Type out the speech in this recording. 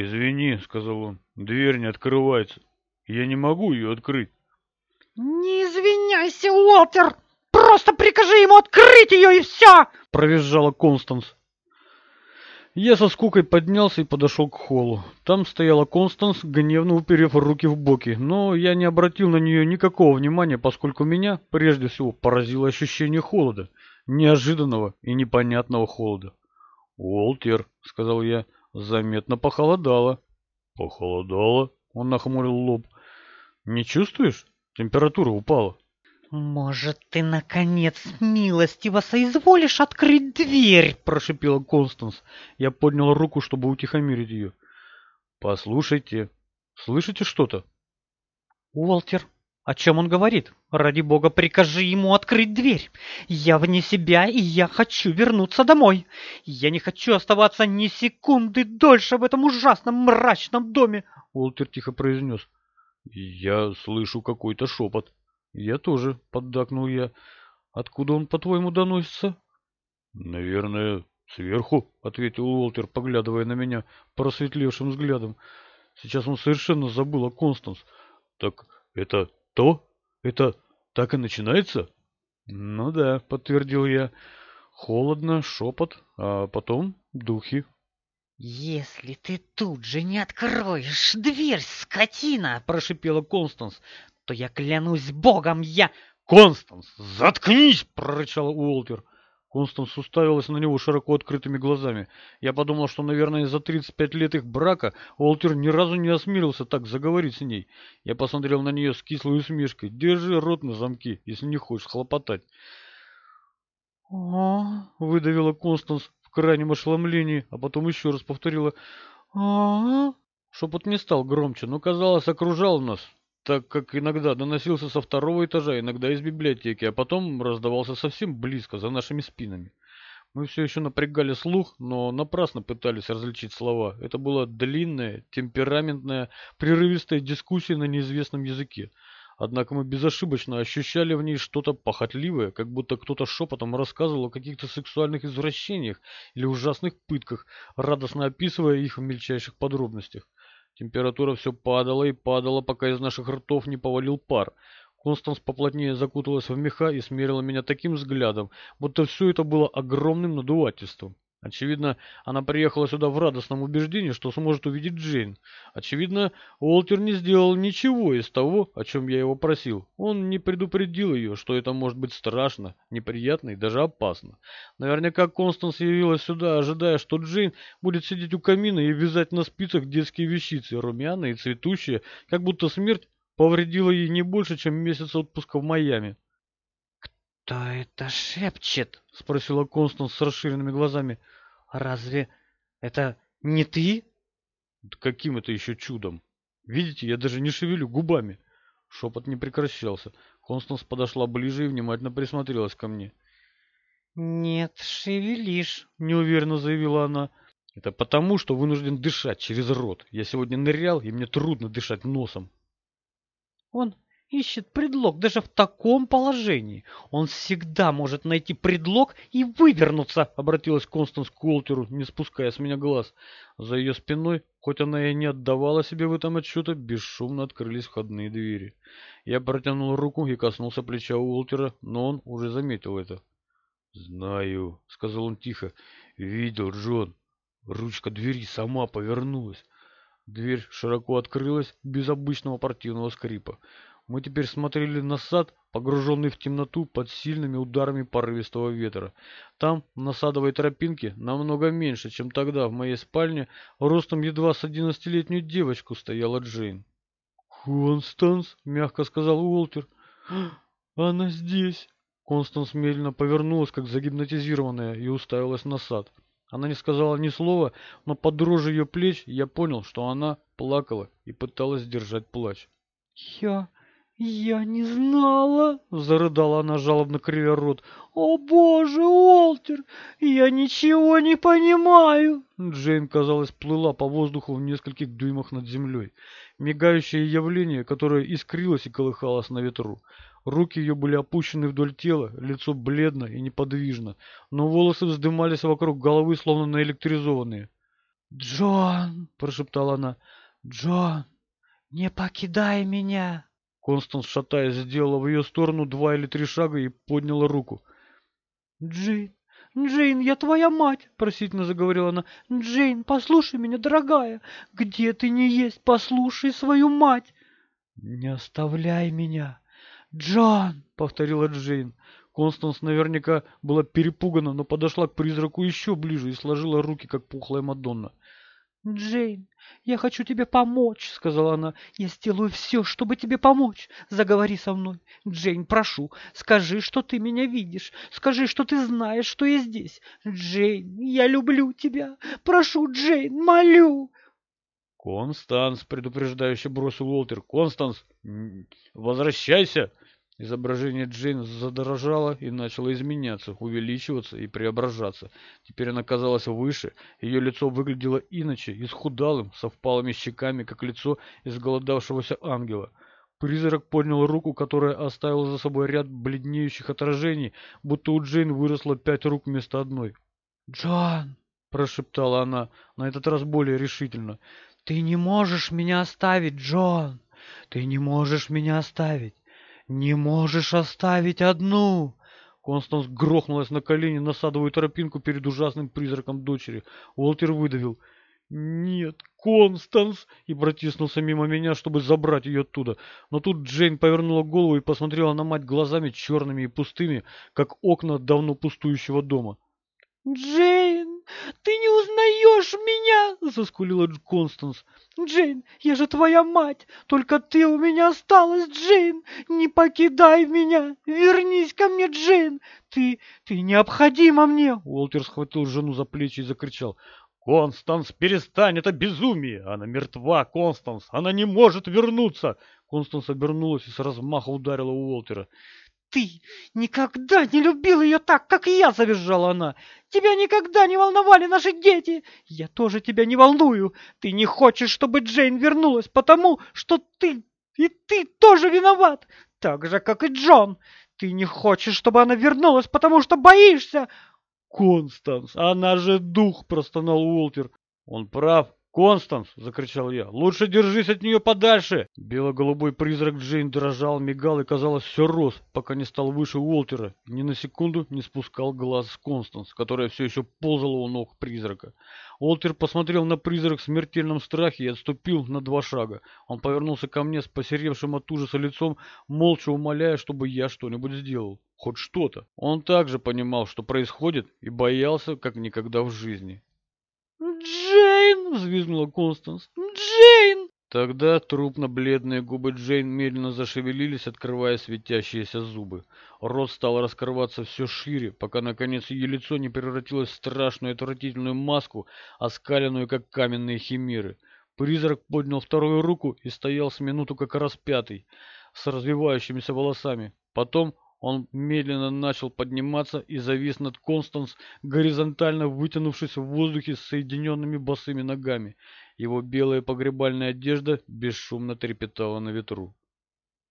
«Извини», — сказал он, — «дверь не открывается. Я не могу ее открыть». «Не извиняйся, Уолтер! Просто прикажи ему открыть ее и все!» — провизжала Констанс. Я со скукой поднялся и подошел к холлу. Там стояла Констанс, гневно уперев руки в боки, но я не обратил на нее никакого внимания, поскольку меня, прежде всего, поразило ощущение холода, неожиданного и непонятного холода. «Уолтер», — сказал я, — «заметно похолодало». «Похолодало?» — он нахмурил лоб. «Не чувствуешь? Температура упала». «Может, ты, наконец, милостиво соизволишь открыть дверь?» – прошипела Констанс. Я поднял руку, чтобы утихомирить ее. «Послушайте, слышите что-то?» «Уолтер, о чем он говорит? Ради бога, прикажи ему открыть дверь. Я вне себя, и я хочу вернуться домой. Я не хочу оставаться ни секунды дольше в этом ужасном мрачном доме!» Уолтер тихо произнес. «Я слышу какой-то шепот». «Я тоже», — поддакнул я. «Откуда он, по-твоему, доносится?» «Наверное, сверху», — ответил Уолтер, поглядывая на меня просветлевшим взглядом. Сейчас он совершенно забыл о Констанс. «Так это то? Это так и начинается?» «Ну да», — подтвердил я. «Холодно, шепот, а потом духи». «Если ты тут же не откроешь дверь, скотина!» – прошипела Констанс то я клянусь богом, я... «Констанс, заткнись!» — прорычал Уолтер. Констанс уставилась на него широко открытыми глазами. Я подумал, что, наверное, за 35 лет их брака Уолтер ни разу не осмелился так заговорить с ней. Я посмотрел на нее с кислой усмешкой. «Держи рот на замке, если не хочешь хлопотать». Выдавила Констанс в крайнем ошеломлении, а потом еще раз повторила «О!» Шепот не стал громче, но, казалось, окружал нас, так как иногда доносился со второго этажа, иногда из библиотеки, а потом раздавался совсем близко, за нашими спинами. Мы все еще напрягали слух, но напрасно пытались различить слова. Это была длинная, темпераментная, прерывистая дискуссия на неизвестном языке. Однако мы безошибочно ощущали в ней что-то похотливое, как будто кто-то шепотом рассказывал о каких-то сексуальных извращениях или ужасных пытках, радостно описывая их в мельчайших подробностях. Температура все падала и падала, пока из наших ртов не повалил пар. Констанс поплотнее закуталась в меха и смерила меня таким взглядом, будто все это было огромным надувательством. Очевидно, она приехала сюда в радостном убеждении, что сможет увидеть Джейн. Очевидно, Уолтер не сделал ничего из того, о чем я его просил. Он не предупредил ее, что это может быть страшно, неприятно и даже опасно. Наверняка Констанс явилась сюда, ожидая, что Джейн будет сидеть у камина и вязать на спицах детские вещицы, румяные и цветущие, как будто смерть повредила ей не больше, чем месяц отпуска в Майами. «Кто это шепчет?» — спросила Констанс с расширенными глазами. «Разве это не ты?» «Да каким это еще чудом? Видите, я даже не шевелю губами». Шепот не прекращался. Констанс подошла ближе и внимательно присмотрелась ко мне. «Нет, шевелишь», — неуверенно заявила она. «Это потому, что вынужден дышать через рот. Я сегодня нырял, и мне трудно дышать носом». «Он ищет предлог даже в таком положении. Он всегда может найти предлог и вывернуться, обратилась Констанс к Уолтеру, не спуская с меня глаз. За ее спиной, хоть она и не отдавала себе в этом отчета, бесшумно открылись входные двери. Я протянул руку и коснулся плеча Уолтера, но он уже заметил это. «Знаю», — сказал он тихо, — «видел, Джон. Ручка двери сама повернулась». Дверь широко открылась без обычного противного скрипа. Мы теперь смотрели на сад, погруженный в темноту под сильными ударами порывистого ветра. Там, на садовой тропинке, намного меньше, чем тогда в моей спальне, ростом едва с одиннадцатилетнюю девочку стояла Джейн. «Констанс», — мягко сказал Уолтер, — «она здесь». Констанс медленно повернулась, как загипнотизированная, и уставилась на сад. Она не сказала ни слова, но под дрожью ее плеч я понял, что она плакала и пыталась сдержать плач. «Я «Я не знала!» — зарыдала она, жалобно кривя рот. «О боже, Уолтер, я ничего не понимаю!» Джейн, казалось, плыла по воздуху в нескольких дюймах над землей. Мигающее явление, которое искрилось и колыхалось на ветру. Руки ее были опущены вдоль тела, лицо бледно и неподвижно, но волосы вздымались вокруг головы, словно наэлектризованные. «Джон!» — прошептала она. «Джон, не покидай меня!» Констанс, шатаясь, сделала в ее сторону два или три шага и подняла руку. «Джейн, Джейн, я твоя мать!» — просительно заговорила она. «Джейн, послушай меня, дорогая! Где ты не есть, послушай свою мать!» «Не оставляй меня!» «Джон!» — повторила Джейн. Констанс наверняка была перепугана, но подошла к призраку еще ближе и сложила руки, как пухлая Мадонна. «Джейн, я хочу тебе помочь», — сказала она. «Я сделаю все, чтобы тебе помочь. Заговори со мной. Джейн, прошу, скажи, что ты меня видишь. Скажи, что ты знаешь, что я здесь. Джейн, я люблю тебя. Прошу, Джейн, молю». «Констанс», — предупреждающе бросил Уолтер. «Констанс, возвращайся!» Изображение Джейн задрожало и начало изменяться, увеличиваться и преображаться. Теперь она казалась выше, ее лицо выглядело иначе, исхудалым, со впалыми щеками, как лицо изголодавшегося ангела. Призрак поднял руку, которая оставила за собой ряд бледнеющих отражений, будто у Джейн выросло пять рук вместо одной. «Джон!» — прошептала она, на этот раз более решительно. «Ты не можешь меня оставить, Джон! Ты не можешь меня оставить! «Не можешь оставить одну!» Констанс грохнулась на колени на садовую тропинку перед ужасным призраком дочери. Уолтер выдавил. «Нет, Констанс!» и протиснулся мимо меня, чтобы забрать ее оттуда. Но тут Джейн повернула голову и посмотрела на мать глазами черными и пустыми, как окна давно пустующего дома. «Джейн, ты не узнаешь меня!» — заскулила Констанс. «Джейн, я же твоя мать! Только ты у меня осталась, Джейн! Не покидай меня! Вернись ко мне, Джейн! Ты, ты необходима мне!» Уолтер схватил жену за плечи и закричал. «Констанс, перестань, это безумие! Она мертва, Констанс! Она не может вернуться!» Констанс обернулась и с размаха ударила Уолтера. «Ты никогда не любил ее так, как я!» — завизжала она. «Тебя никогда не волновали наши дети! Я тоже тебя не волную! Ты не хочешь, чтобы Джейн вернулась, потому что ты и ты тоже виноват! Так же, как и Джон! Ты не хочешь, чтобы она вернулась, потому что боишься!» «Констанс, она же дух!» — простонал Уолтер. «Он прав, «Констанс!» — закричал я. «Лучше держись от нее подальше!» Бело-голубой призрак Джейн дрожал, мигал и, казалось, все рос, пока не стал выше Уолтера, ни на секунду не спускал глаз с Констанс, которая все еще ползала у ног призрака. Уолтер посмотрел на призрак в смертельном страхе и отступил на два шага. Он повернулся ко мне с посеревшим от ужаса лицом, молча умоляя, чтобы я что-нибудь сделал. Хоть что-то. Он также понимал, что происходит, и боялся, как никогда в жизни. «Джейн!» — взвизгнула Констанс. «Джейн!» Тогда трупно-бледные губы Джейн медленно зашевелились, открывая светящиеся зубы. Рот стал раскрываться все шире, пока наконец ее лицо не превратилось в страшную отвратительную маску, оскаленную, как каменные химеры. Призрак поднял вторую руку и стоял с минуту как распятый, с развивающимися волосами. Потом он медленно начал подниматься и завис над Констанс, горизонтально вытянувшись в воздухе с соединенными босыми ногами. Его белая погребальная одежда бесшумно трепетала на ветру.